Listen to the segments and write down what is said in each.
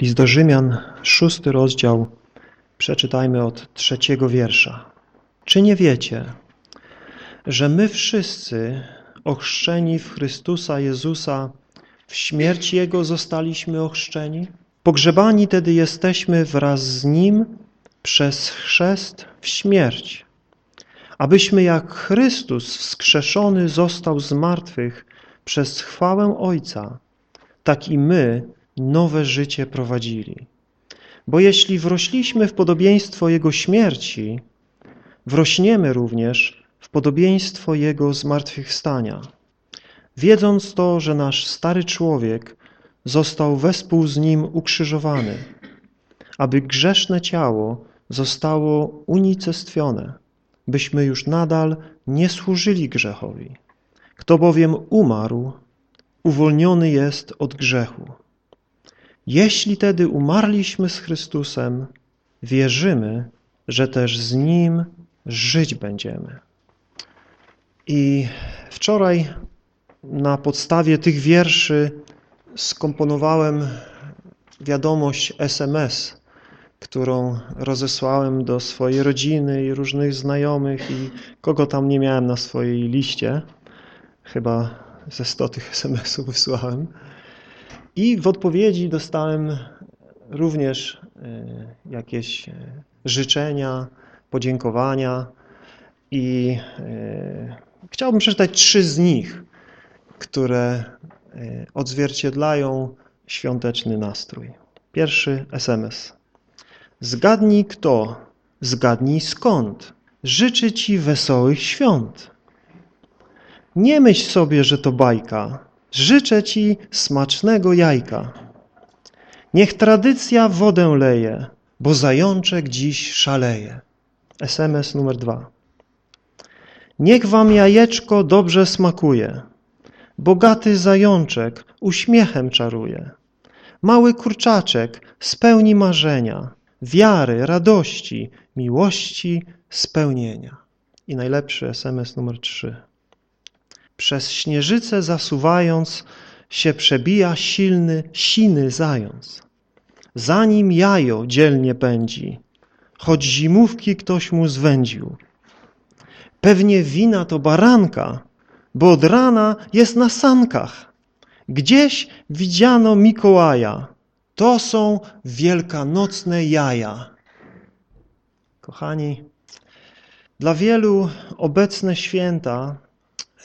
List do Rzymian, szósty rozdział, przeczytajmy od trzeciego wiersza. Czy nie wiecie, że my wszyscy, ochrzczeni w Chrystusa Jezusa, w śmierć Jego zostaliśmy ochrzczeni? Pogrzebani tedy jesteśmy wraz z Nim przez chrzest w śmierć, abyśmy jak Chrystus wskrzeszony został z martwych przez chwałę Ojca, tak i my nowe życie prowadzili. Bo jeśli wrośliśmy w podobieństwo Jego śmierci, wrośniemy również w podobieństwo Jego zmartwychwstania. Wiedząc to, że nasz stary człowiek został wespół z Nim ukrzyżowany, aby grzeszne ciało zostało unicestwione, byśmy już nadal nie służyli grzechowi. Kto bowiem umarł, uwolniony jest od grzechu. Jeśli tedy umarliśmy z Chrystusem, wierzymy, że też z Nim żyć będziemy. I wczoraj na podstawie tych wierszy skomponowałem wiadomość SMS, którą rozesłałem do swojej rodziny i różnych znajomych i kogo tam nie miałem na swojej liście. Chyba ze 100 tych SMS-ów wysłałem. I w odpowiedzi dostałem również e, jakieś e, życzenia, podziękowania i e, chciałbym przeczytać trzy z nich, które odzwierciedlają świąteczny nastrój. Pierwszy SMS. Zgadnij kto, zgadnij skąd. Życzę Ci wesołych świąt. Nie myśl sobie, że to bajka. Życzę Ci smacznego jajka. Niech tradycja wodę leje, bo zajączek dziś szaleje. SMS numer dwa. Niech Wam jajeczko dobrze smakuje. Bogaty zajączek uśmiechem czaruje. Mały kurczaczek spełni marzenia, wiary, radości, miłości, spełnienia. I najlepszy SMS numer trzy. Przez śnieżycę zasuwając się przebija silny, siny zając. Zanim jajo dzielnie pędzi, choć zimówki ktoś mu zwędził. Pewnie wina to baranka, bo od rana jest na sankach. Gdzieś widziano Mikołaja. To są wielkanocne jaja. Kochani, dla wielu obecne święta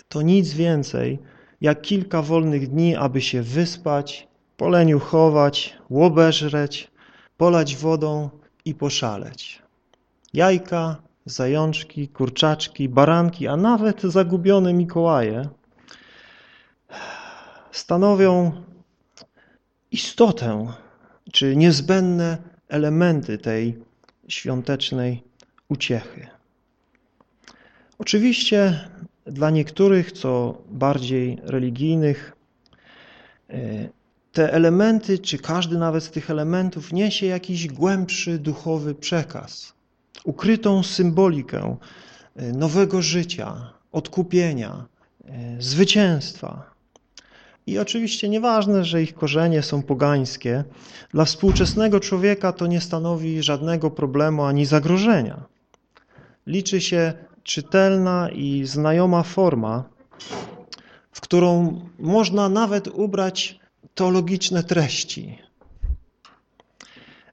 to nic więcej jak kilka wolnych dni, aby się wyspać, poleniuchować, łobeżreć, polać wodą i poszaleć. Jajka, zajączki, kurczaczki, baranki, a nawet zagubione Mikołaje stanowią istotę czy niezbędne elementy tej świątecznej uciechy. Oczywiście dla niektórych, co bardziej religijnych, e, te elementy, czy każdy nawet z tych elementów niesie jakiś głębszy duchowy przekaz, ukrytą symbolikę e, nowego życia, odkupienia, e, zwycięstwa. I oczywiście nieważne, że ich korzenie są pogańskie, dla współczesnego człowieka to nie stanowi żadnego problemu ani zagrożenia. Liczy się czytelna i znajoma forma, w którą można nawet ubrać teologiczne treści.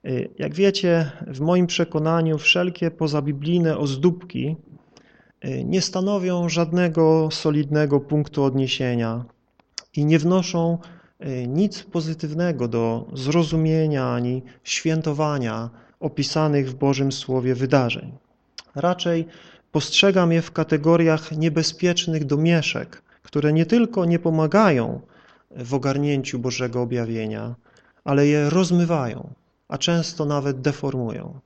Y, jak wiecie, w moim przekonaniu wszelkie pozabiblijne ozdóbki y, nie stanowią żadnego solidnego punktu odniesienia i nie wnoszą y, nic pozytywnego do zrozumienia ani świętowania opisanych w Bożym Słowie wydarzeń. Raczej postrzegam je w kategoriach niebezpiecznych domieszek, które nie tylko nie pomagają w ogarnięciu Bożego objawienia, ale je rozmywają, a często nawet deformują.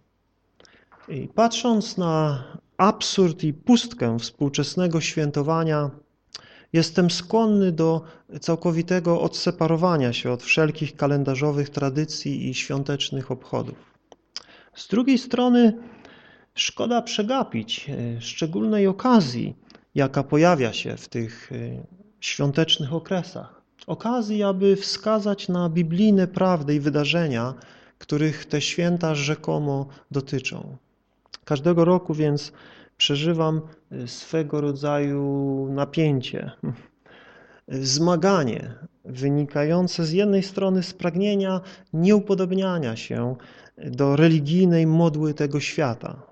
I patrząc na absurd i pustkę współczesnego świętowania, jestem skłonny do całkowitego odseparowania się od wszelkich kalendarzowych tradycji i świątecznych obchodów. Z drugiej strony Szkoda przegapić e, szczególnej okazji, jaka pojawia się w tych e, świątecznych okresach. okazji, aby wskazać na biblijne prawdy i wydarzenia, których te święta rzekomo dotyczą. Każdego roku więc przeżywam swego rodzaju napięcie, zmaganie wynikające z jednej strony z pragnienia nieupodobniania się do religijnej modły tego świata,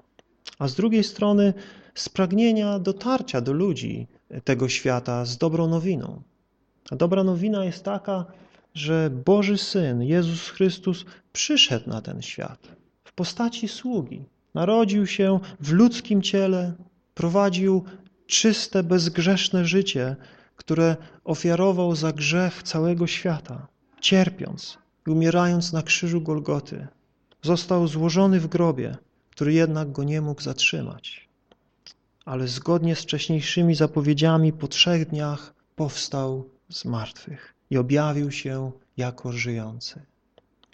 a z drugiej strony z pragnienia dotarcia do ludzi tego świata z dobrą nowiną. A dobra nowina jest taka, że Boży Syn, Jezus Chrystus, przyszedł na ten świat w postaci sługi. Narodził się w ludzkim ciele, prowadził czyste, bezgrzeszne życie, które ofiarował za grzech całego świata, cierpiąc i umierając na krzyżu Golgoty. Został złożony w grobie, który jednak go nie mógł zatrzymać. Ale zgodnie z wcześniejszymi zapowiedziami po trzech dniach powstał z martwych i objawił się jako żyjący.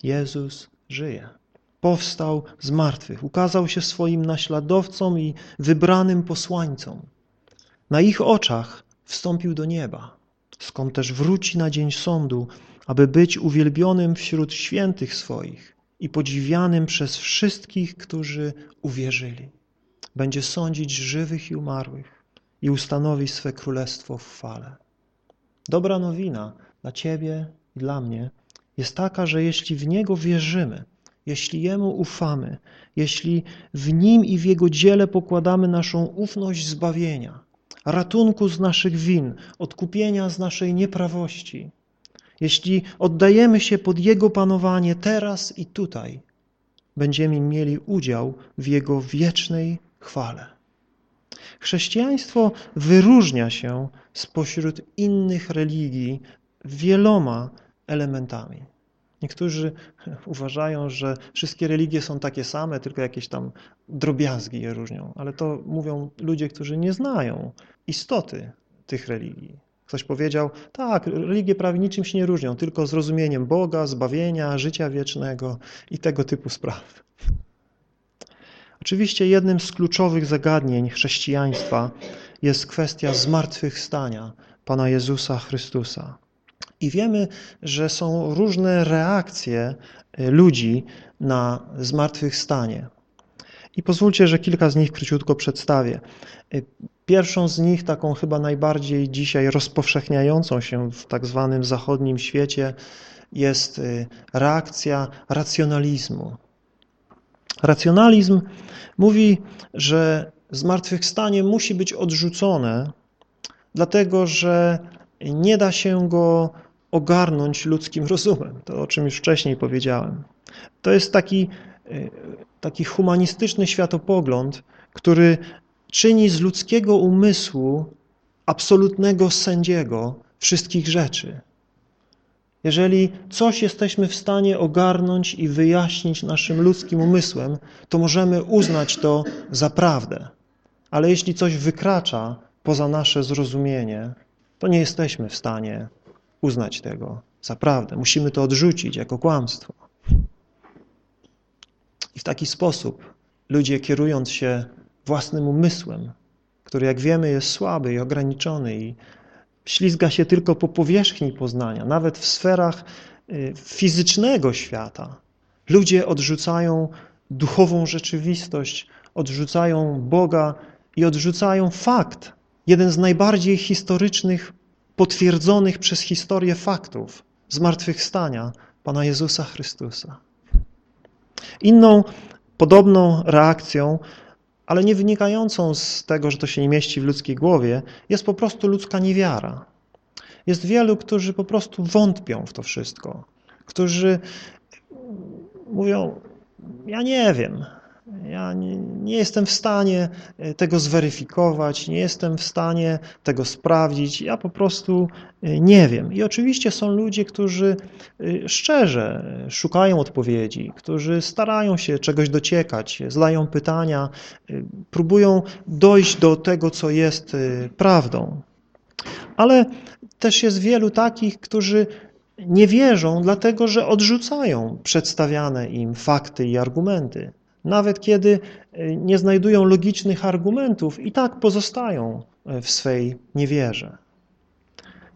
Jezus żyje. Powstał z martwych, ukazał się swoim naśladowcom i wybranym posłańcom. Na ich oczach wstąpił do nieba, skąd też wróci na dzień sądu, aby być uwielbionym wśród świętych swoich i podziwianym przez wszystkich, którzy uwierzyli. Będzie sądzić żywych i umarłych i ustanowi swe królestwo w fale. Dobra nowina dla Ciebie i dla mnie jest taka, że jeśli w Niego wierzymy, jeśli Jemu ufamy, jeśli w Nim i w Jego dziele pokładamy naszą ufność zbawienia, ratunku z naszych win, odkupienia z naszej nieprawości, jeśli oddajemy się pod Jego panowanie teraz i tutaj, będziemy mieli udział w Jego wiecznej chwale. Chrześcijaństwo wyróżnia się spośród innych religii wieloma elementami. Niektórzy uważają, że wszystkie religie są takie same, tylko jakieś tam drobiazgi je różnią, ale to mówią ludzie, którzy nie znają istoty tych religii. Ktoś powiedział, tak, religie prawie niczym się nie różnią, tylko zrozumieniem Boga, zbawienia, życia wiecznego i tego typu spraw. Oczywiście jednym z kluczowych zagadnień chrześcijaństwa jest kwestia zmartwychwstania Pana Jezusa Chrystusa. I wiemy, że są różne reakcje y, ludzi na zmartwychwstanie. I pozwólcie, że kilka z nich króciutko przedstawię. Y, pierwszą z nich, taką chyba najbardziej dzisiaj rozpowszechniającą się w tak zwanym zachodnim świecie, jest y, reakcja racjonalizmu. Racjonalizm mówi, że zmartwychwstanie musi być odrzucone, dlatego że nie da się go ogarnąć ludzkim rozumem. To, o czym już wcześniej powiedziałem. To jest taki, taki humanistyczny światopogląd, który czyni z ludzkiego umysłu absolutnego sędziego wszystkich rzeczy. Jeżeli coś jesteśmy w stanie ogarnąć i wyjaśnić naszym ludzkim umysłem, to możemy uznać to za prawdę. Ale jeśli coś wykracza poza nasze zrozumienie, to nie jesteśmy w stanie uznać tego za prawdę. Musimy to odrzucić jako kłamstwo. I w taki sposób ludzie kierując się własnym umysłem, który jak wiemy jest słaby i ograniczony i ślizga się tylko po powierzchni poznania, nawet w sferach y, fizycznego świata. Ludzie odrzucają duchową rzeczywistość, odrzucają Boga i odrzucają fakt, jeden z najbardziej historycznych, potwierdzonych przez historię faktów zmartwychwstania Pana Jezusa Chrystusa. Inną podobną reakcją ale nie wynikającą z tego, że to się nie mieści w ludzkiej głowie, jest po prostu ludzka niewiara. Jest wielu, którzy po prostu wątpią w to wszystko, którzy mówią, ja nie wiem, ja nie, nie, jestem w stanie e, tego zweryfikować, nie jestem w stanie tego sprawdzić, ja po prostu e, nie wiem. I oczywiście są ludzie, którzy e, szczerze szukają odpowiedzi, którzy starają się czegoś dociekać, zadają pytania, próbują dojść do tego, co jest prawdą. Ale też jest wielu takich, którzy nie wierzą, dlatego że odrzucają przedstawiane im fakty i argumenty nawet kiedy e, nie znajdują logicznych argumentów, i tak pozostają e, w swej niewierze.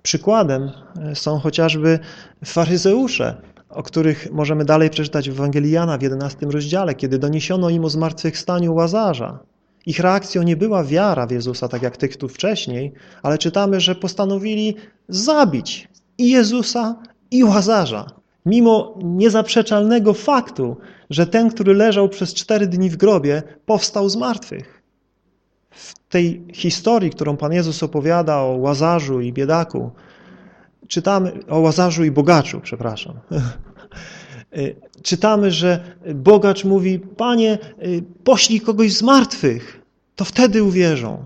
Przykładem e, są chociażby faryzeusze, o których możemy dalej przeczytać w Ewangelii Jana w 11 rozdziale, kiedy doniesiono im o zmartwychwstaniu Łazarza. Ich reakcją nie była wiara w Jezusa, tak jak tych tu wcześniej, ale czytamy, że postanowili zabić i Jezusa, i Łazarza. Mimo niezaprzeczalnego faktu, że ten, który leżał przez cztery dni w grobie, powstał z martwych. W tej historii, którą Pan Jezus opowiada o Łazarzu i biedaku, czytamy o Łazarzu i bogaczu, przepraszam. czytamy, że bogacz mówi, Panie, poślij kogoś z martwych, to wtedy uwierzą.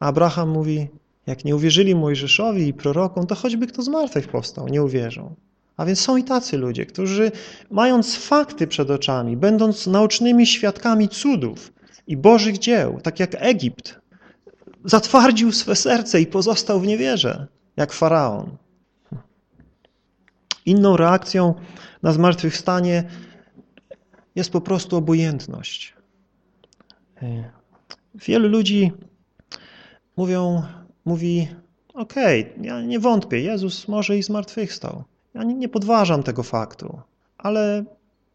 Abraham mówi, jak nie uwierzyli Mojżeszowi i prorokom, to choćby kto z martwych powstał, nie uwierzą. A więc są i tacy ludzie, którzy mając fakty przed oczami, będąc naocznymi świadkami cudów i Bożych dzieł, tak jak Egipt, zatwardził swe serce i pozostał w niewierze, jak Faraon. Inną reakcją na zmartwychwstanie jest po prostu obojętność. Wielu ludzi mówią, mówi, okej, okay, ja nie wątpię, Jezus może i zmartwychwstał. Ja nie, podważam tego faktu, ale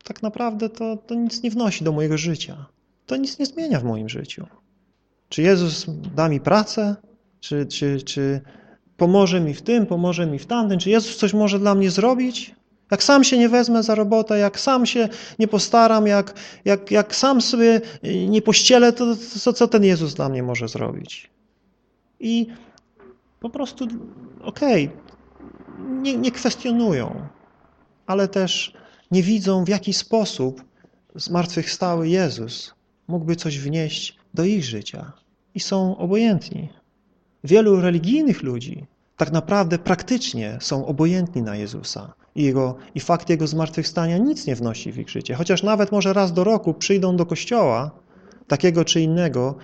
tak naprawdę to, to nic nie wnosi do mojego życia. To nic nie zmienia w moim życiu. Czy Jezus da mi pracę? Czy, czy, czy pomoże mi w tym, pomoże mi w tamtym? Czy Jezus coś może dla mnie zrobić? Jak sam się nie wezmę za robotę, jak sam się nie postaram, jak, jak, jak sam sobie nie pościelę, to, to co ten Jezus dla mnie może zrobić? I po prostu, okej, okay, nie, nie kwestionują, ale też nie widzą, w jaki sposób zmartwychwstały Jezus mógłby coś wnieść do ich życia i są obojętni. Wielu religijnych ludzi tak naprawdę praktycznie są obojętni na Jezusa i, jego, i fakt Jego zmartwychwstania nic nie wnosi w ich życie. Chociaż nawet może raz do roku przyjdą do kościoła takiego czy innego,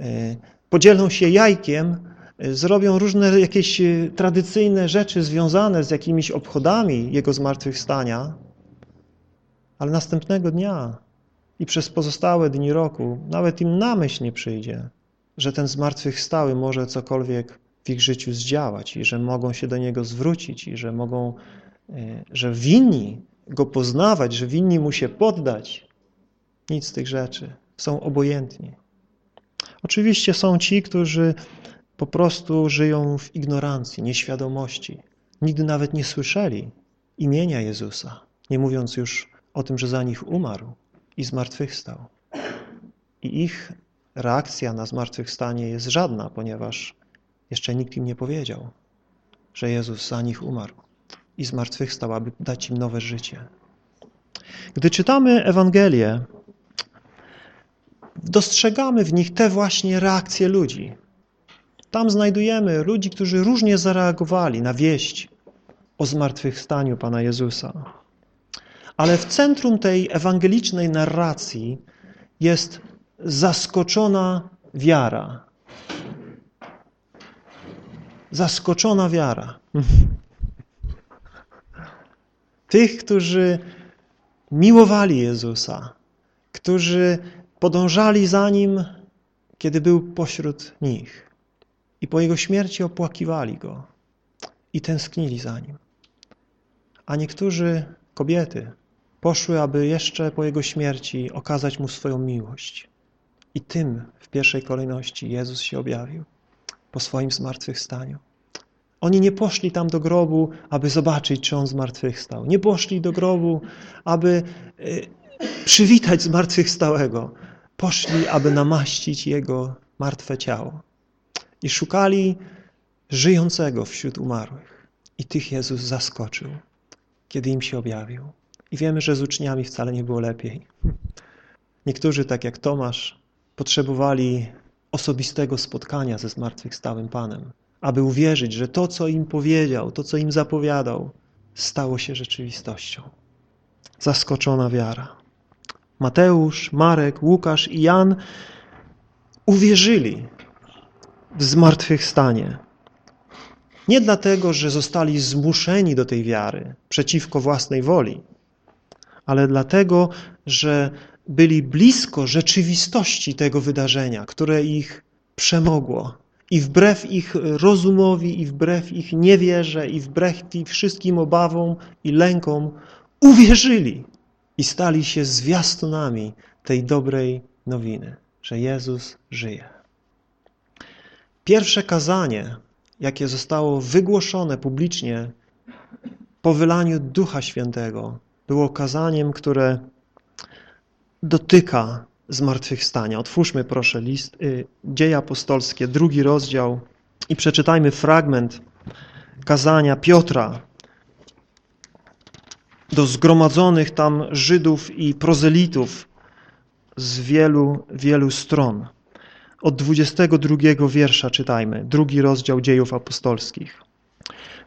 e, podzielą się jajkiem zrobią różne jakieś e, tradycyjne rzeczy związane z jakimiś obchodami Jego zmartwychwstania, ale następnego dnia i przez pozostałe dni roku nawet im na myśl nie przyjdzie, że ten zmartwychwstały może cokolwiek w ich życiu zdziałać i że mogą się do Niego zwrócić i że mogą, e, że winni Go poznawać, że winni Mu się poddać. Nic z tych rzeczy. Są obojętni. Oczywiście są ci, którzy po prostu żyją w ignorancji, nieświadomości. Nigdy nawet nie słyszeli imienia Jezusa, nie mówiąc już o tym, że za nich umarł i zmartwychwstał. I ich reakcja na zmartwychwstanie jest żadna, ponieważ jeszcze nikt im nie powiedział, że Jezus za nich umarł i zmartwychwstał, aby dać im nowe życie. Gdy czytamy Ewangelię, dostrzegamy w nich te właśnie reakcje ludzi, tam znajdujemy ludzi, którzy różnie zareagowali na wieść o zmartwychwstaniu Pana Jezusa. Ale w centrum tej ewangelicznej narracji jest zaskoczona wiara. Zaskoczona wiara. Tych, którzy miłowali Jezusa, którzy podążali za Nim, kiedy był pośród nich i po Jego śmierci opłakiwali Go i tęsknili za Nim. A niektórzy kobiety poszły, aby jeszcze po Jego śmierci okazać Mu swoją miłość. I tym w pierwszej kolejności Jezus się objawił po swoim zmartwychwstaniu. Oni nie poszli tam do grobu, aby zobaczyć, czy On zmartwychwstał. Nie poszli do grobu, aby y, przywitać zmartwychwstałego. Poszli, aby namaścić Jego martwe ciało i szukali żyjącego wśród umarłych. I tych Jezus zaskoczył, kiedy im się objawił. I wiemy, że z uczniami wcale nie było lepiej. Niektórzy, tak jak Tomasz, potrzebowali osobistego spotkania ze zmartwychwstałym Panem, aby uwierzyć, że to, co im powiedział, to, co im zapowiadał, stało się rzeczywistością. Zaskoczona wiara. Mateusz, Marek, Łukasz i Jan uwierzyli, w zmartwychwstanie. Nie dlatego, że zostali zmuszeni do tej wiary przeciwko własnej woli, ale dlatego, że byli blisko rzeczywistości tego wydarzenia, które ich przemogło I wbrew ich rozumowi, i wbrew ich niewierze, i wbrew ich wszystkim obawom i lękom uwierzyli i stali się zwiastunami tej dobrej nowiny, że Jezus żyje. Pierwsze kazanie, jakie zostało wygłoszone publicznie po wylaniu Ducha Świętego, było kazaniem, które dotyka zmartwychwstania. Otwórzmy proszę list y, Dzieje Apostolskie, drugi rozdział i przeczytajmy fragment kazania Piotra do zgromadzonych tam Żydów i prozelitów z wielu, wielu stron. Od 22 wiersza czytajmy, drugi rozdział dziejów apostolskich.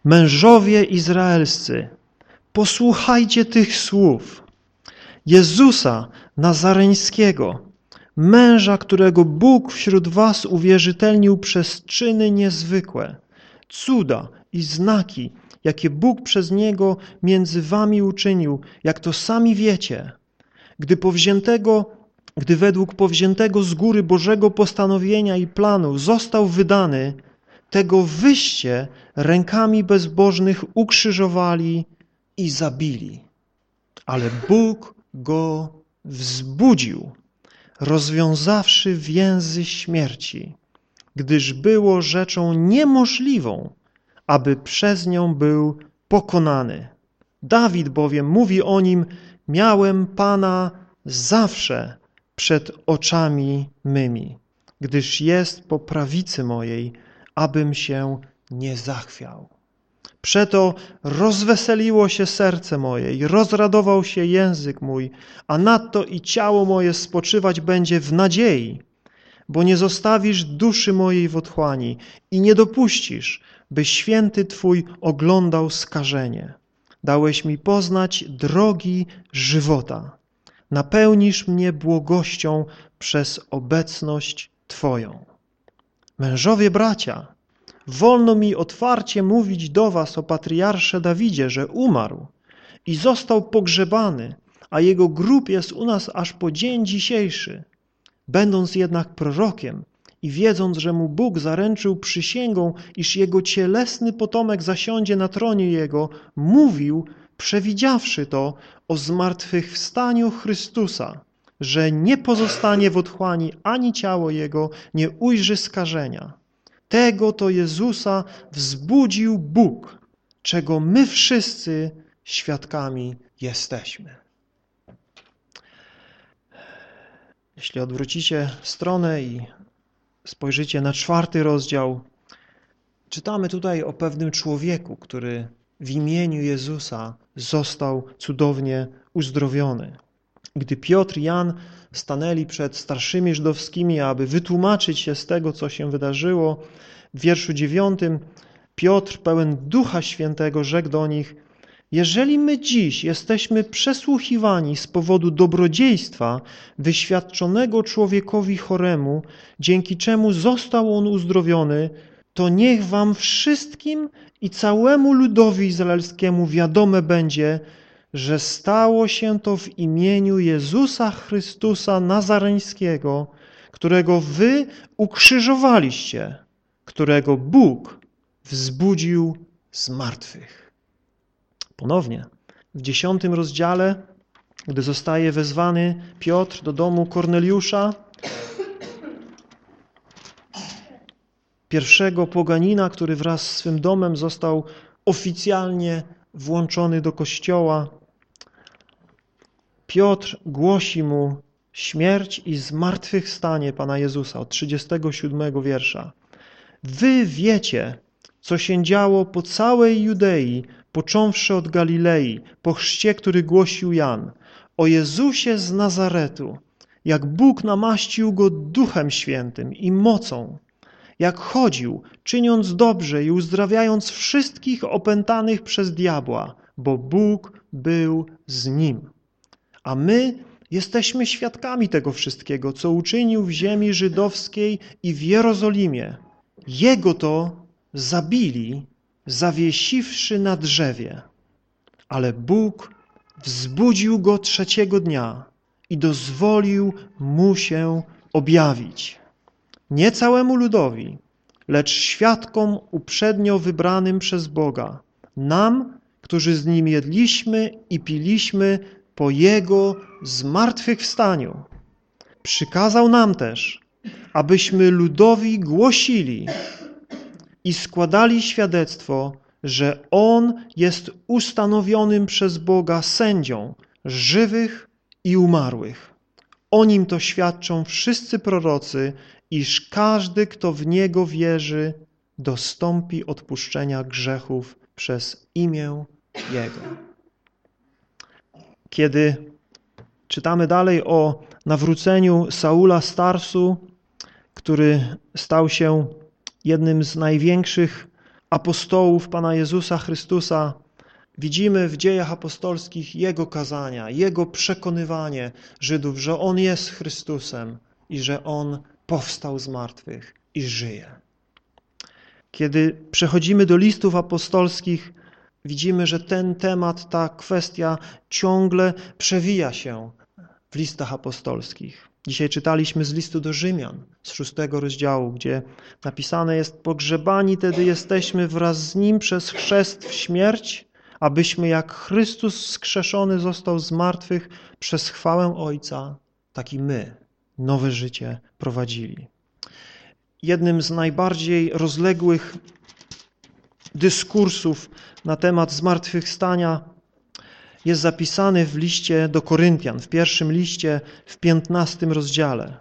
Mężowie izraelscy, posłuchajcie tych słów. Jezusa Nazareńskiego, męża, którego Bóg wśród was uwierzytelnił przez czyny niezwykłe, cuda i znaki, jakie Bóg przez Niego między wami uczynił, jak to sami wiecie, gdy powziętego gdy według powziętego z góry Bożego postanowienia i planu został wydany, tego wyście rękami bezbożnych ukrzyżowali i zabili. Ale Bóg go wzbudził, rozwiązawszy więzy śmierci, gdyż było rzeczą niemożliwą, aby przez nią był pokonany. Dawid bowiem mówi o nim, miałem Pana zawsze przed oczami mymi, gdyż jest po prawicy mojej, abym się nie zachwiał. Przeto rozweseliło się serce moje i rozradował się język mój, a nadto i ciało moje spoczywać będzie w nadziei, bo nie zostawisz duszy mojej w otchłani i nie dopuścisz, by święty Twój oglądał skażenie. Dałeś mi poznać drogi żywota. Napełnisz mnie błogością przez obecność Twoją. Mężowie bracia, wolno mi otwarcie mówić do was o patriarsze Dawidzie, że umarł i został pogrzebany, a jego grób jest u nas aż po dzień dzisiejszy. Będąc jednak prorokiem i wiedząc, że mu Bóg zaręczył przysięgą, iż jego cielesny potomek zasiądzie na tronie jego, mówił, przewidziawszy to o zmartwychwstaniu Chrystusa, że nie pozostanie w otchłani ani ciało Jego, nie ujrzy skażenia. Tego to Jezusa wzbudził Bóg, czego my wszyscy świadkami jesteśmy. Jeśli odwrócicie stronę i spojrzycie na czwarty rozdział, czytamy tutaj o pewnym człowieku, który w imieniu Jezusa został cudownie uzdrowiony. Gdy Piotr i Jan stanęli przed starszymi żydowskimi, aby wytłumaczyć się z tego, co się wydarzyło, w wierszu dziewiątym Piotr, pełen Ducha Świętego, rzekł do nich Jeżeli my dziś jesteśmy przesłuchiwani z powodu dobrodziejstwa wyświadczonego człowiekowi choremu, dzięki czemu został on uzdrowiony, to niech wam wszystkim i całemu ludowi izraelskiemu wiadome będzie, że stało się to w imieniu Jezusa Chrystusa Nazareńskiego, którego wy ukrzyżowaliście, którego Bóg wzbudził z martwych. Ponownie, w dziesiątym rozdziale, gdy zostaje wezwany Piotr do domu Korneliusza, pierwszego poganina, który wraz z swym domem został oficjalnie włączony do kościoła, Piotr głosi mu śmierć i zmartwychwstanie Pana Jezusa od 37 wiersza. Wy wiecie, co się działo po całej Judei, począwszy od Galilei, po chrzcie, który głosił Jan, o Jezusie z Nazaretu, jak Bóg namaścił Go Duchem Świętym i mocą, jak chodził, czyniąc dobrze i uzdrawiając wszystkich opętanych przez diabła, bo Bóg był z Nim. A my jesteśmy świadkami tego wszystkiego, co uczynił w ziemi żydowskiej i w Jerozolimie. Jego to zabili, zawiesiwszy na drzewie. Ale Bóg wzbudził go trzeciego dnia i dozwolił mu się objawić nie całemu ludowi, lecz świadkom uprzednio wybranym przez Boga, nam, którzy z Nim jedliśmy i piliśmy po Jego zmartwychwstaniu. Przykazał nam też, abyśmy ludowi głosili i składali świadectwo, że On jest ustanowionym przez Boga sędzią żywych i umarłych. O Nim to świadczą wszyscy prorocy, iż każdy, kto w Niego wierzy, dostąpi odpuszczenia grzechów przez imię Jego. Kiedy czytamy dalej o nawróceniu Saula Starsu, który stał się jednym z największych apostołów Pana Jezusa Chrystusa, widzimy w dziejach apostolskich Jego kazania, Jego przekonywanie Żydów, że On jest Chrystusem i że On powstał z martwych i żyje. Kiedy przechodzimy do listów apostolskich, widzimy, że ten temat, ta kwestia ciągle przewija się w listach apostolskich. Dzisiaj czytaliśmy z listu do Rzymian, z szóstego rozdziału, gdzie napisane jest pogrzebani tedy jesteśmy wraz z Nim przez chrzest w śmierć, abyśmy jak Chrystus skrzeszony został z martwych przez chwałę Ojca, tak i my nowe życie prowadzili. Jednym z najbardziej rozległych dyskursów na temat zmartwychwstania jest zapisany w liście do Koryntian, w pierwszym liście, w piętnastym rozdziale.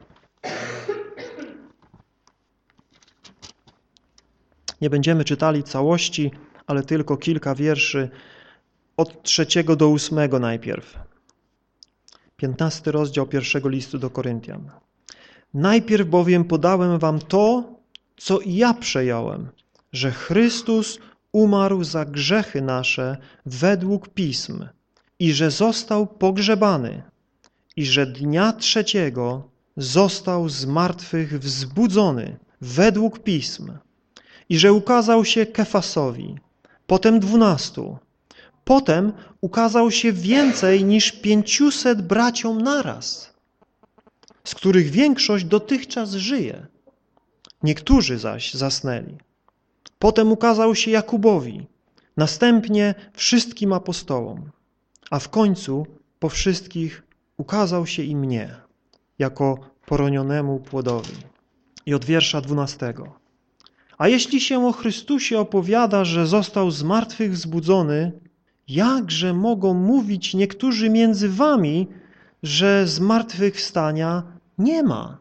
Nie będziemy czytali całości, ale tylko kilka wierszy od trzeciego do ósmego najpierw. Piętnasty rozdział pierwszego listu do Koryntian. Najpierw bowiem podałem wam to, co i ja przejąłem, że Chrystus umarł za grzechy nasze według Pism i że został pogrzebany i że dnia trzeciego został z martwych wzbudzony według Pism i że ukazał się Kefasowi, potem dwunastu, potem ukazał się więcej niż pięciuset braciom naraz, z których większość dotychczas żyje. Niektórzy zaś zasnęli. Potem ukazał się Jakubowi, następnie wszystkim apostołom, a w końcu po wszystkich ukazał się i mnie, jako poronionemu płodowi. I od wiersza dwunastego. A jeśli się o Chrystusie opowiada, że został z martwych wzbudzony, jakże mogą mówić niektórzy między wami, że zmartwychwstania nie ma?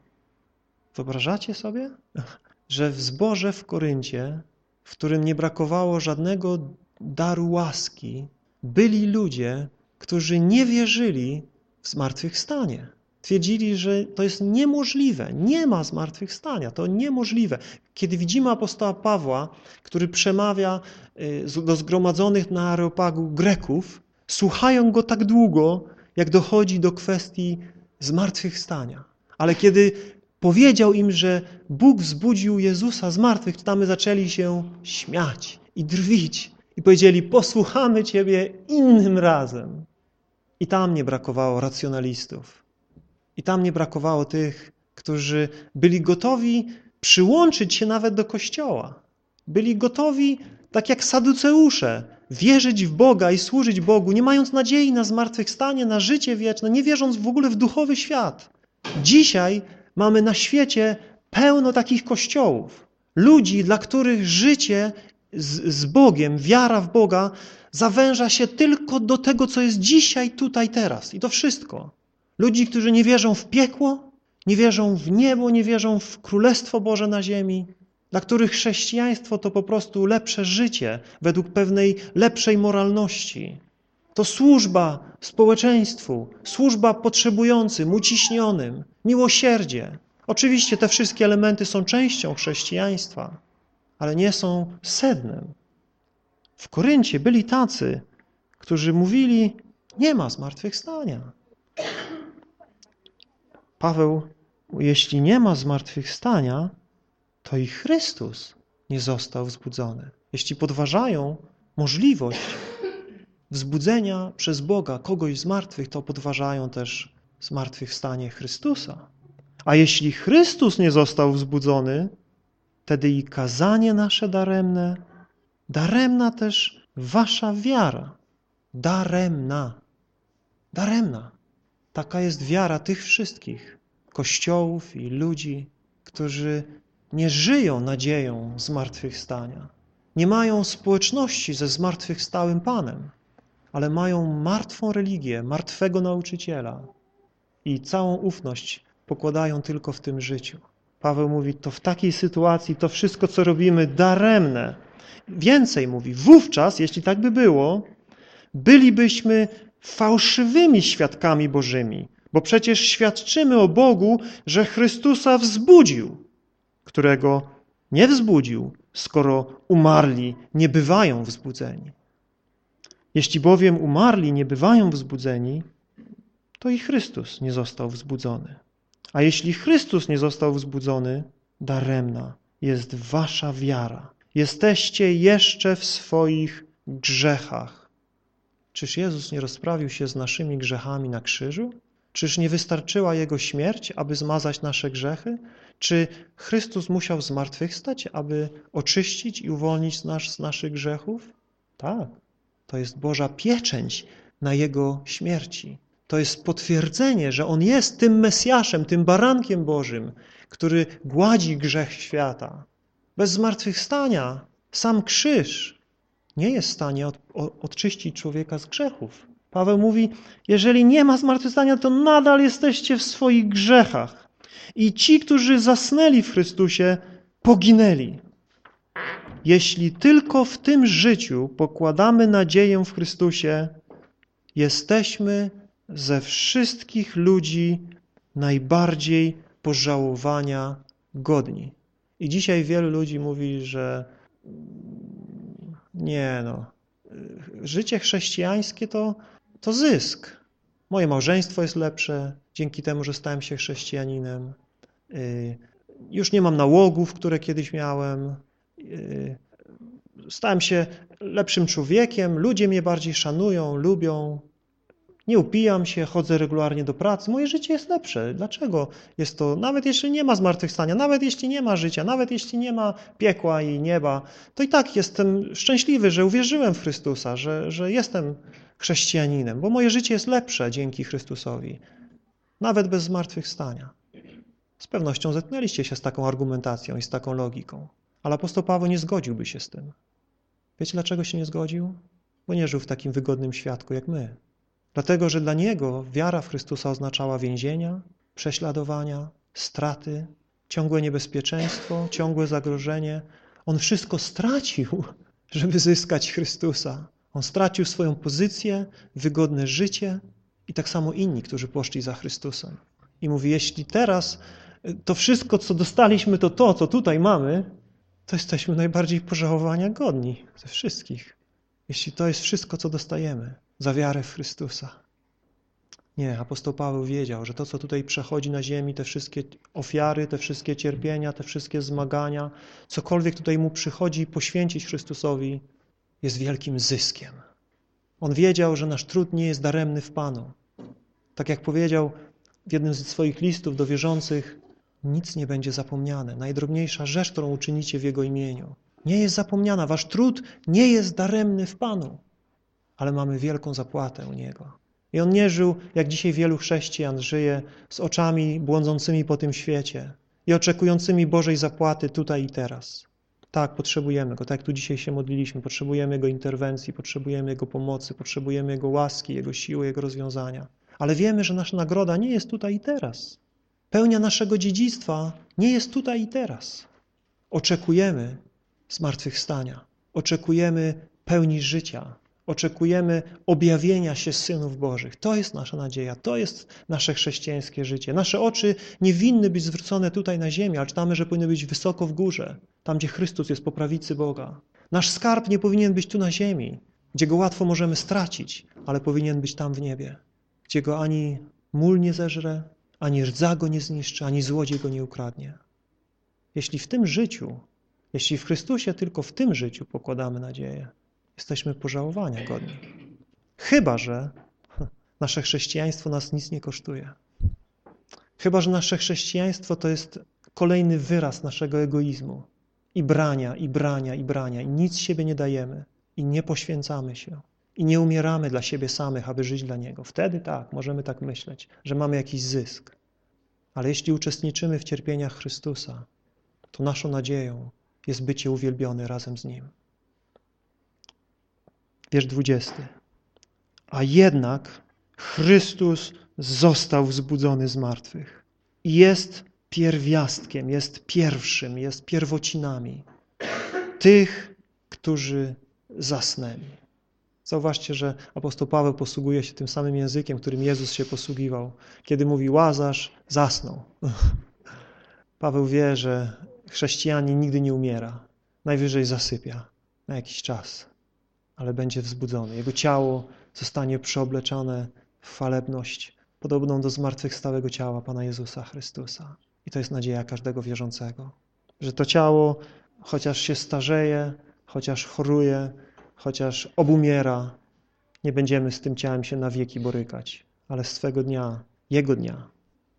Wyobrażacie sobie, że w zborze w Koryncie, w którym nie brakowało żadnego daru łaski, byli ludzie, którzy nie wierzyli w zmartwychwstanie. Twierdzili, że to jest niemożliwe, nie ma zmartwychwstania, to niemożliwe. Kiedy widzimy apostoła Pawła, który przemawia y, do zgromadzonych na Areopagu Greków, słuchają go tak długo, jak dochodzi do kwestii zmartwychwstania. Ale kiedy powiedział im, że Bóg wzbudził Jezusa z martwych, tam zaczęli się śmiać i drwić i powiedzieli, posłuchamy Ciebie innym razem. I tam nie brakowało racjonalistów. I tam nie brakowało tych, którzy byli gotowi przyłączyć się nawet do Kościoła. Byli gotowi, tak jak saduceusze, wierzyć w Boga i służyć Bogu, nie mając nadziei na zmartwychwstanie, na życie wieczne, nie wierząc w ogóle w duchowy świat. Dzisiaj mamy na świecie pełno takich kościołów. Ludzi, dla których życie z, z Bogiem, wiara w Boga zawęża się tylko do tego, co jest dzisiaj, tutaj, teraz. I to wszystko. Ludzi, którzy nie wierzą w piekło, nie wierzą w niebo, nie wierzą w Królestwo Boże na ziemi, dla których chrześcijaństwo to po prostu lepsze życie według pewnej lepszej moralności. To służba społeczeństwu, służba potrzebującym, uciśnionym, miłosierdzie. Oczywiście te wszystkie elementy są częścią chrześcijaństwa, ale nie są sednem. W Koryncie byli tacy, którzy mówili, nie ma zmartwychwstania. Paweł, jeśli nie ma zmartwychwstania, to i Chrystus nie został wzbudzony. Jeśli podważają możliwość wzbudzenia przez Boga kogoś z martwych, to podważają też zmartwychwstanie Chrystusa. A jeśli Chrystus nie został wzbudzony, wtedy i kazanie nasze daremne, daremna też wasza wiara. Daremna. Daremna. Taka jest wiara tych wszystkich kościołów i ludzi, którzy nie żyją nadzieją zmartwychwstania. Nie mają społeczności ze zmartwychwstałym Panem, ale mają martwą religię, martwego nauczyciela i całą ufność pokładają tylko w tym życiu. Paweł mówi, to w takiej sytuacji to wszystko, co robimy, daremne. Więcej mówi, wówczas, jeśli tak by było, bylibyśmy fałszywymi świadkami Bożymi, bo przecież świadczymy o Bogu, że Chrystusa wzbudził, którego nie wzbudził, skoro umarli nie bywają wzbudzeni. Jeśli bowiem umarli nie bywają wzbudzeni, to i Chrystus nie został wzbudzony. A jeśli Chrystus nie został wzbudzony, daremna jest wasza wiara. Jesteście jeszcze w swoich grzechach. Czyż Jezus nie rozprawił się z naszymi grzechami na krzyżu? Czyż nie wystarczyła Jego śmierć, aby zmazać nasze grzechy? Czy Chrystus musiał zmartwychwstać, aby oczyścić i uwolnić nas z naszych grzechów? Tak, to jest Boża pieczęć na Jego śmierci. To jest potwierdzenie, że On jest tym Mesjaszem, tym barankiem Bożym, który gładzi grzech świata. Bez zmartwychwstania sam krzyż nie jest w stanie od, odczyścić człowieka z grzechów. Paweł mówi, jeżeli nie ma zmartwychwstania, to nadal jesteście w swoich grzechach. I ci, którzy zasnęli w Chrystusie, poginęli. Jeśli tylko w tym życiu pokładamy nadzieję w Chrystusie, jesteśmy ze wszystkich ludzi najbardziej pożałowania godni. I dzisiaj wielu ludzi mówi, że nie no, życie chrześcijańskie to, to zysk. Moje małżeństwo jest lepsze dzięki temu, że stałem się chrześcijaninem. Y, już nie mam nałogów, które kiedyś miałem. Y, stałem się lepszym człowiekiem, ludzie mnie bardziej szanują, lubią. Nie upijam się, chodzę regularnie do pracy. Moje życie jest lepsze. Dlaczego jest to? Nawet jeśli nie ma zmartwychwstania, nawet jeśli nie ma życia, nawet jeśli nie ma piekła i nieba, to i tak jestem szczęśliwy, że uwierzyłem w Chrystusa, że, że jestem chrześcijaninem, bo moje życie jest lepsze dzięki Chrystusowi. Nawet bez zmartwychwstania. Z pewnością zetknęliście się z taką argumentacją i z taką logiką. Ale apostoł Paweł nie zgodziłby się z tym. Wiecie, dlaczego się nie zgodził? Bo nie żył w takim wygodnym świadku jak my. Dlatego, że dla niego wiara w Chrystusa oznaczała więzienia, prześladowania, straty, ciągłe niebezpieczeństwo, ciągłe zagrożenie. On wszystko stracił, żeby zyskać Chrystusa. On stracił swoją pozycję, wygodne życie i tak samo inni, którzy poszli za Chrystusem. I mówi, jeśli teraz to wszystko, co dostaliśmy, to to, co tutaj mamy, to jesteśmy najbardziej pożałowania godni ze wszystkich. Jeśli to jest wszystko, co dostajemy za wiarę w Chrystusa. Nie, apostoł Paweł wiedział, że to, co tutaj przechodzi na ziemi, te wszystkie ofiary, te wszystkie cierpienia, te wszystkie zmagania, cokolwiek tutaj mu przychodzi poświęcić Chrystusowi, jest wielkim zyskiem. On wiedział, że nasz trud nie jest daremny w Panu. Tak jak powiedział w jednym z swoich listów do wierzących, nic nie będzie zapomniane. Najdrobniejsza rzecz, którą uczynicie w Jego imieniu, nie jest zapomniana. Wasz trud nie jest daremny w Panu ale mamy wielką zapłatę u Niego. I On nie żył, jak dzisiaj wielu chrześcijan żyje, z oczami błądzącymi po tym świecie i oczekującymi Bożej zapłaty tutaj i teraz. Tak, potrzebujemy Go, tak jak tu dzisiaj się modliliśmy, potrzebujemy Jego interwencji, potrzebujemy Jego pomocy, potrzebujemy Jego łaski, Jego siły, Jego rozwiązania. Ale wiemy, że nasza nagroda nie jest tutaj i teraz. Pełnia naszego dziedzictwa nie jest tutaj i teraz. Oczekujemy zmartwychwstania, oczekujemy pełni życia, Oczekujemy objawienia się synów Bożych. To jest nasza nadzieja, to jest nasze chrześcijańskie życie. Nasze oczy nie winny być zwrócone tutaj na ziemię, ale czytamy, że powinny być wysoko w górze, tam gdzie Chrystus jest po prawicy Boga. Nasz skarb nie powinien być tu na ziemi, gdzie go łatwo możemy stracić, ale powinien być tam w niebie, gdzie go ani mól nie zeżre, ani rdza go nie zniszczy, ani złodziej go nie ukradnie. Jeśli w tym życiu, jeśli w Chrystusie tylko w tym życiu pokładamy nadzieję, jesteśmy pożałowania godni. Chyba, że nasze chrześcijaństwo nas nic nie kosztuje. Chyba, że nasze chrześcijaństwo to jest kolejny wyraz naszego egoizmu. i brania, i brania, i brania, i nic siebie nie dajemy, i nie poświęcamy się, i nie umieramy dla siebie samych, aby żyć dla Niego. Wtedy tak, możemy tak myśleć, że mamy jakiś zysk. Ale jeśli uczestniczymy w cierpieniach Chrystusa, to naszą nadzieją jest bycie uwielbiony razem z Nim. Wiersz 20. A jednak Chrystus został wzbudzony z martwych i jest pierwiastkiem, jest pierwszym, jest pierwocinami tych, którzy zasnęli. Zauważcie, że apostoł Paweł posługuje się tym samym językiem, którym Jezus się posługiwał, kiedy mówi Łazarz zasnął. Paweł wie, że chrześcijanin nigdy nie umiera, najwyżej zasypia na jakiś czas, ale będzie wzbudzony. Jego ciało zostanie przeobleczone w chwalebność, podobną do zmartwychwstałego ciała Pana Jezusa Chrystusa. I to jest nadzieja każdego wierzącego, że to ciało, chociaż się starzeje, chociaż choruje, chociaż obumiera, nie będziemy z tym ciałem się na wieki borykać, ale swego dnia, Jego dnia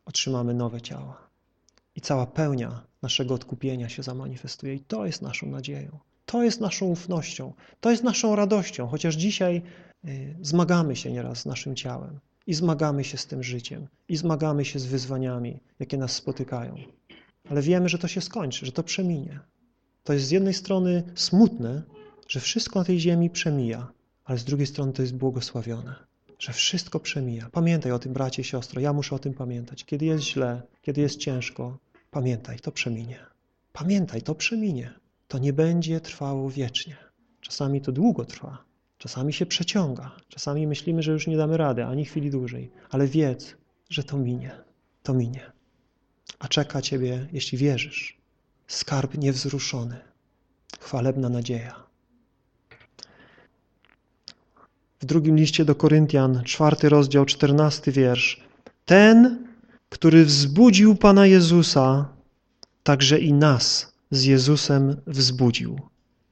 otrzymamy nowe ciała. I cała pełnia naszego odkupienia się zamanifestuje. I to jest naszą nadzieją. To jest naszą ufnością. To jest naszą radością. Chociaż dzisiaj y, zmagamy się nieraz z naszym ciałem. I zmagamy się z tym życiem. I zmagamy się z wyzwaniami, jakie nas spotykają. Ale wiemy, że to się skończy, że to przeminie. To jest z jednej strony smutne, że wszystko na tej ziemi przemija, ale z drugiej strony to jest błogosławione, że wszystko przemija. Pamiętaj o tym, bracie, siostro, ja muszę o tym pamiętać. Kiedy jest źle, kiedy jest ciężko, pamiętaj, to przeminie. Pamiętaj, to przeminie. To nie będzie trwało wiecznie. Czasami to długo trwa, czasami się przeciąga, czasami myślimy, że już nie damy rady, ani chwili dłużej, ale wiedz, że to minie, to minie. A czeka Ciebie, jeśli wierzysz, skarb niewzruszony, chwalebna nadzieja. w drugim liście do Koryntian, czwarty rozdział, czternasty wiersz. Ten, który wzbudził Pana Jezusa, także i nas z Jezusem wzbudził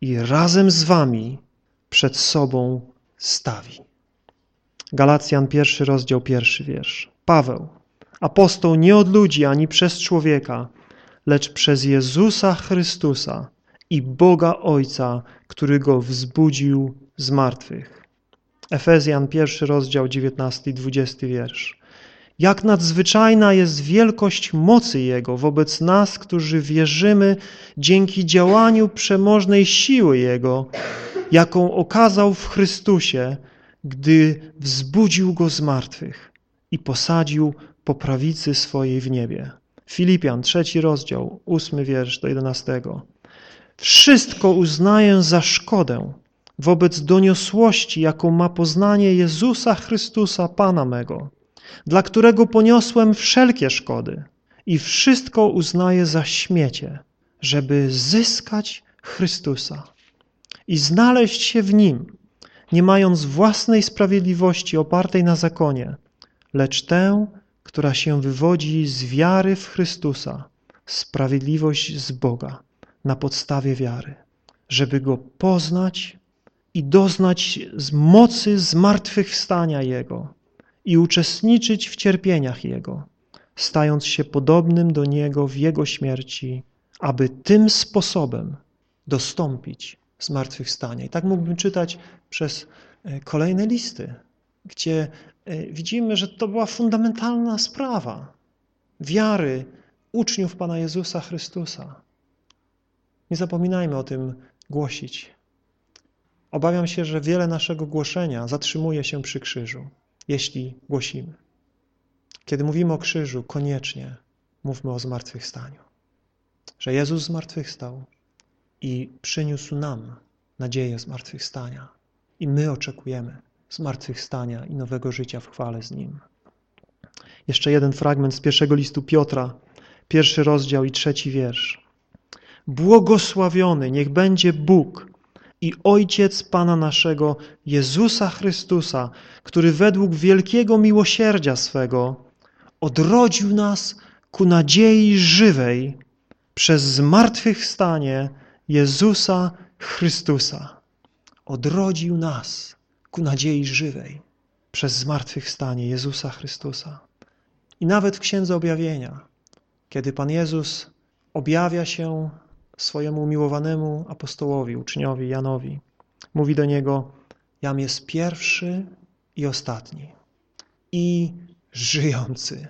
i razem z wami przed sobą stawi. Galacjan, pierwszy rozdział, pierwszy wiersz. Paweł, apostoł nie od ludzi ani przez człowieka, lecz przez Jezusa Chrystusa i Boga Ojca, który go wzbudził z martwych. Efezjan, pierwszy rozdział, 19 i 20 wiersz. Jak nadzwyczajna jest wielkość mocy Jego wobec nas, którzy wierzymy dzięki działaniu przemożnej siły Jego, jaką okazał w Chrystusie, gdy wzbudził Go z martwych i posadził po prawicy swojej w niebie. Filipian, trzeci rozdział, ósmy wiersz do jedenastego. Wszystko uznaję za szkodę, wobec doniosłości, jaką ma poznanie Jezusa Chrystusa, Pana mego, dla którego poniosłem wszelkie szkody i wszystko uznaję za śmiecie, żeby zyskać Chrystusa i znaleźć się w Nim, nie mając własnej sprawiedliwości opartej na zakonie, lecz tę, która się wywodzi z wiary w Chrystusa, sprawiedliwość z Boga na podstawie wiary, żeby Go poznać i doznać z mocy zmartwychwstania Jego i uczestniczyć w cierpieniach Jego, stając się podobnym do Niego w Jego śmierci, aby tym sposobem dostąpić zmartwychwstania. I tak mógłbym czytać przez e, kolejne listy, gdzie e, widzimy, że to była fundamentalna sprawa wiary uczniów Pana Jezusa Chrystusa. Nie zapominajmy o tym głosić. Obawiam się, że wiele naszego głoszenia zatrzymuje się przy krzyżu, jeśli głosimy. Kiedy mówimy o krzyżu, koniecznie mówmy o zmartwychwstaniu. Że Jezus zmartwychwstał i przyniósł nam nadzieję zmartwychwstania. I my oczekujemy zmartwychwstania i nowego życia w chwale z Nim. Jeszcze jeden fragment z pierwszego listu Piotra, pierwszy rozdział i trzeci wiersz. Błogosławiony niech będzie Bóg, i Ojciec Pana naszego, Jezusa Chrystusa, który według wielkiego miłosierdzia swego odrodził nas ku nadziei żywej przez zmartwychwstanie Jezusa Chrystusa. Odrodził nas ku nadziei żywej przez zmartwychwstanie Jezusa Chrystusa. I nawet w Księdze Objawienia, kiedy Pan Jezus objawia się swojemu umiłowanemu apostołowi, uczniowi Janowi. Mówi do niego, jam jest pierwszy i ostatni i żyjący.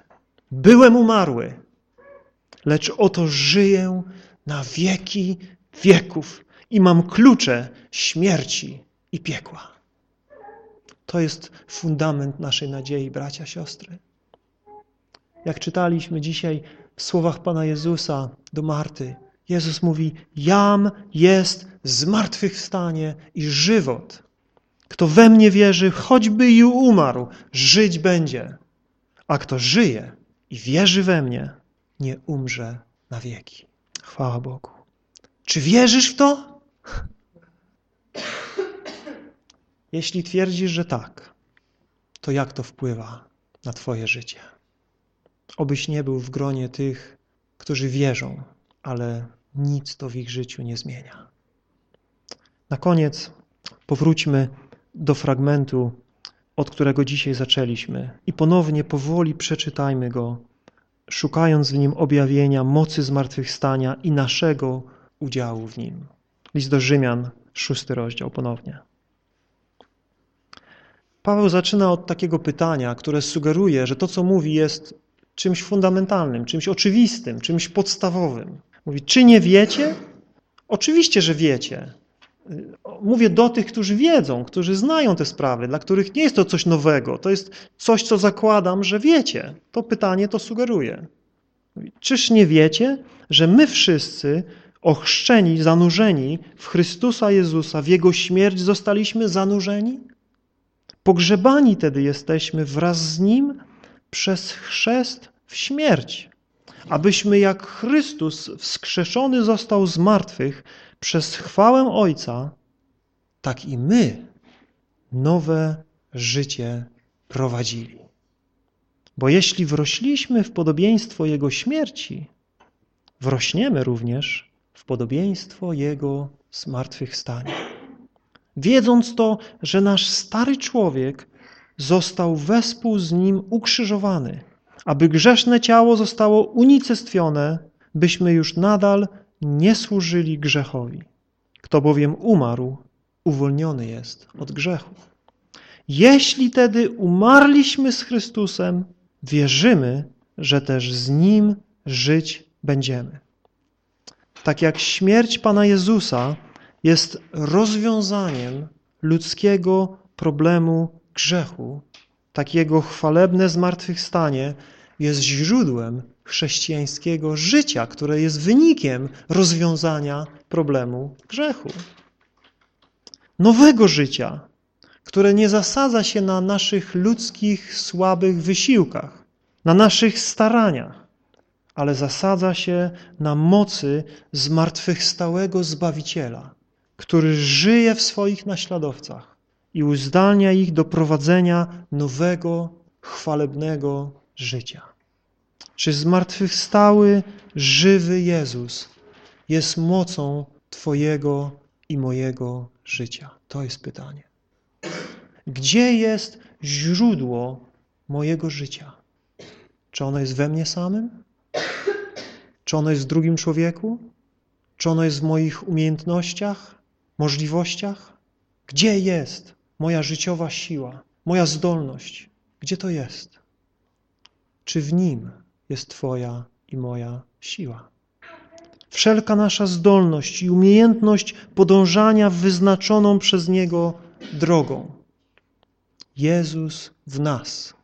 Byłem umarły, lecz oto żyję na wieki wieków i mam klucze śmierci i piekła. To jest fundament naszej nadziei, bracia, siostry. Jak czytaliśmy dzisiaj w słowach Pana Jezusa do Marty, Jezus mówi, jam jest zmartwychwstanie i żywot. Kto we mnie wierzy, choćby i umarł, żyć będzie. A kto żyje i wierzy we mnie, nie umrze na wieki. Chwała Bogu. Czy wierzysz w to? Jeśli twierdzisz, że tak, to jak to wpływa na Twoje życie? Obyś nie był w gronie tych, którzy wierzą, ale nic to w ich życiu nie zmienia. Na koniec powróćmy do fragmentu, od którego dzisiaj zaczęliśmy i ponownie powoli przeczytajmy go, szukając w nim objawienia mocy zmartwychwstania i naszego udziału w nim. List do Rzymian, szósty rozdział ponownie. Paweł zaczyna od takiego pytania, które sugeruje, że to, co mówi, jest czymś fundamentalnym, czymś oczywistym, czymś podstawowym. Mówi, czy nie wiecie? Oczywiście, że wiecie. Mówię do tych, którzy wiedzą, którzy znają te sprawy, dla których nie jest to coś nowego. To jest coś, co zakładam, że wiecie. To pytanie to sugeruje. Mówi, czyż nie wiecie, że my wszyscy ochrzczeni, zanurzeni w Chrystusa Jezusa, w Jego śmierć zostaliśmy zanurzeni? Pogrzebani tedy jesteśmy wraz z Nim przez chrzest w śmierć, abyśmy jak Chrystus wskrzeszony został z martwych przez chwałę Ojca, tak i my nowe życie prowadzili. Bo jeśli wrośliśmy w podobieństwo Jego śmierci, wrośniemy również w podobieństwo Jego zmartwychwstania. Wiedząc to, że nasz stary człowiek został wespół z Nim ukrzyżowany, aby grzeszne ciało zostało unicestwione, byśmy już nadal nie służyli grzechowi. Kto bowiem umarł, uwolniony jest od grzechu. Jeśli tedy umarliśmy z Chrystusem, wierzymy, że też z Nim żyć będziemy. Tak jak śmierć Pana Jezusa jest rozwiązaniem ludzkiego problemu grzechu, tak Jego chwalebne zmartwychwstanie jest źródłem chrześcijańskiego życia, które jest wynikiem rozwiązania problemu grzechu. Nowego życia, które nie zasadza się na naszych ludzkich, słabych wysiłkach, na naszych staraniach, ale zasadza się na mocy zmartwychwstałego Zbawiciela, który żyje w swoich naśladowcach i uzdalnia ich do prowadzenia nowego, chwalebnego życia. Czy zmartwychwstały, żywy Jezus jest mocą Twojego i mojego życia? To jest pytanie. Gdzie jest źródło mojego życia? Czy ono jest we mnie samym? Czy ono jest w drugim człowieku? Czy ono jest w moich umiejętnościach, możliwościach? Gdzie jest moja życiowa siła, moja zdolność? Gdzie to jest? Czy w Nim jest Twoja i moja siła? Wszelka nasza zdolność i umiejętność podążania wyznaczoną przez Niego drogą. Jezus w nas.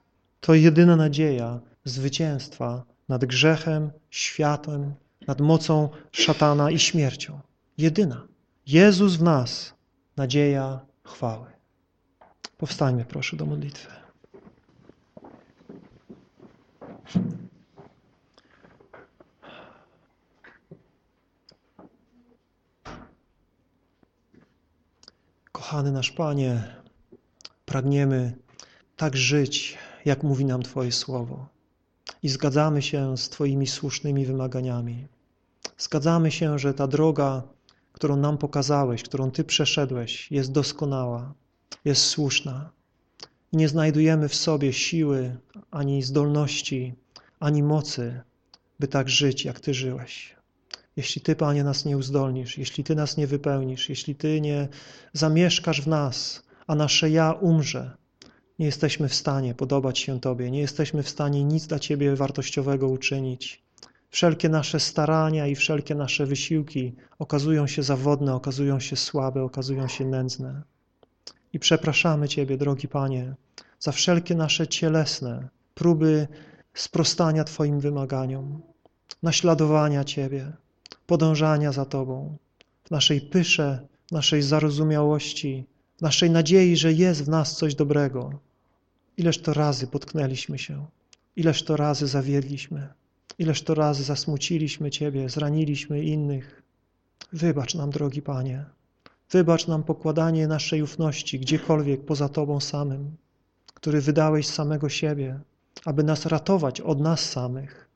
To jedyna nadzieja zwycięstwa nad grzechem, światem, nad mocą szatana i śmiercią. Jedyna. Jezus w nas. Nadzieja chwały. Powstańmy proszę do modlitwy. Kochany nasz Panie, pragniemy tak żyć, jak mówi nam Twoje Słowo. I zgadzamy się z Twoimi słusznymi wymaganiami. Zgadzamy się, że ta droga, którą nam pokazałeś, którą Ty przeszedłeś, jest doskonała, jest słuszna. Nie znajdujemy w sobie siły, ani zdolności, ani mocy, by tak żyć, jak Ty żyłeś. Jeśli Ty, Panie, nas nie uzdolnisz, jeśli Ty nas nie wypełnisz, jeśli Ty nie zamieszkasz w nas, a nasze ja umrze, nie jesteśmy w stanie podobać się Tobie, nie jesteśmy w stanie nic dla Ciebie wartościowego uczynić. Wszelkie nasze starania i wszelkie nasze wysiłki okazują się zawodne, okazują się słabe, okazują się nędzne. I przepraszamy Ciebie, drogi Panie, za wszelkie nasze cielesne próby sprostania Twoim wymaganiom, naśladowania Ciebie, podążania za Tobą, w naszej pysze, w naszej zarozumiałości, w naszej nadziei, że jest w nas coś dobrego. Ileż to razy potknęliśmy się, ileż to razy zawiedliśmy, ileż to razy zasmuciliśmy Ciebie, zraniliśmy innych. Wybacz nam, drogi Panie, wybacz nam pokładanie naszej ufności gdziekolwiek poza Tobą samym, który wydałeś samego siebie, aby nas ratować od nas samych,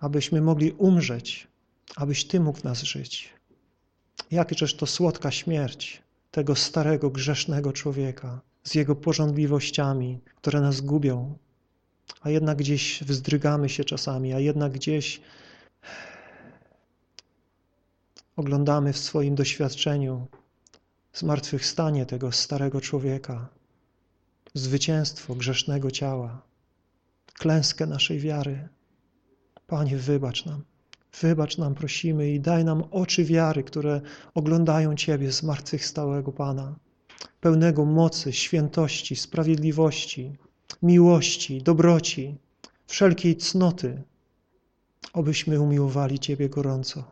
abyśmy mogli umrzeć, abyś Ty mógł nas żyć. Jakżeż to słodka śmierć tego starego, grzesznego człowieka z jego porządliwościami, które nas gubią, a jednak gdzieś wzdrygamy się czasami, a jednak gdzieś oglądamy w swoim doświadczeniu zmartwychwstanie tego starego człowieka, zwycięstwo grzesznego ciała, klęskę naszej wiary. Panie, wybacz nam. Wybacz nam, prosimy i daj nam oczy wiary, które oglądają Ciebie, zmartwychwstałego Pana, pełnego mocy, świętości, sprawiedliwości, miłości, dobroci, wszelkiej cnoty, obyśmy umiłowali Ciebie gorąco,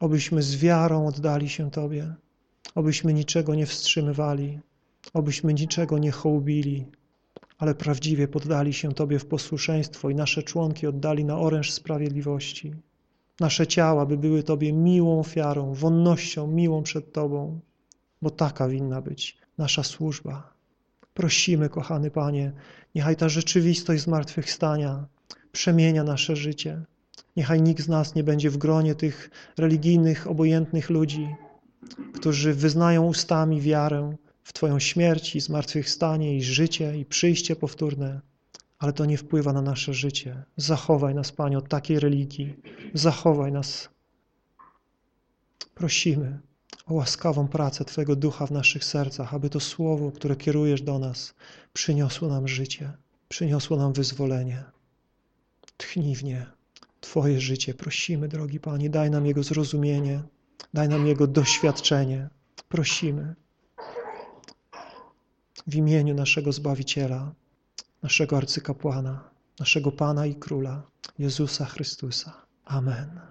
obyśmy z wiarą oddali się Tobie, obyśmy niczego nie wstrzymywali, obyśmy niczego nie hołbili, ale prawdziwie poddali się Tobie w posłuszeństwo i nasze członki oddali na oręż sprawiedliwości. Nasze ciała by były Tobie miłą ofiarą, wonnością miłą przed Tobą, bo taka winna być nasza służba. Prosimy, kochany Panie, niechaj ta rzeczywistość zmartwychwstania przemienia nasze życie. Niechaj nikt z nas nie będzie w gronie tych religijnych, obojętnych ludzi, którzy wyznają ustami wiarę w Twoją śmierć i zmartwychwstanie i życie i przyjście powtórne, ale to nie wpływa na nasze życie. Zachowaj nas, Panie, od takiej religii. Zachowaj nas. Prosimy o łaskawą pracę Twojego Ducha w naszych sercach, aby to Słowo, które kierujesz do nas, przyniosło nam życie, przyniosło nam wyzwolenie. Tchnij w nie Twoje życie. Prosimy, drogi Panie, daj nam Jego zrozumienie, daj nam Jego doświadczenie. Prosimy w imieniu naszego Zbawiciela, naszego arcykapłana, naszego Pana i Króla, Jezusa Chrystusa. Amen.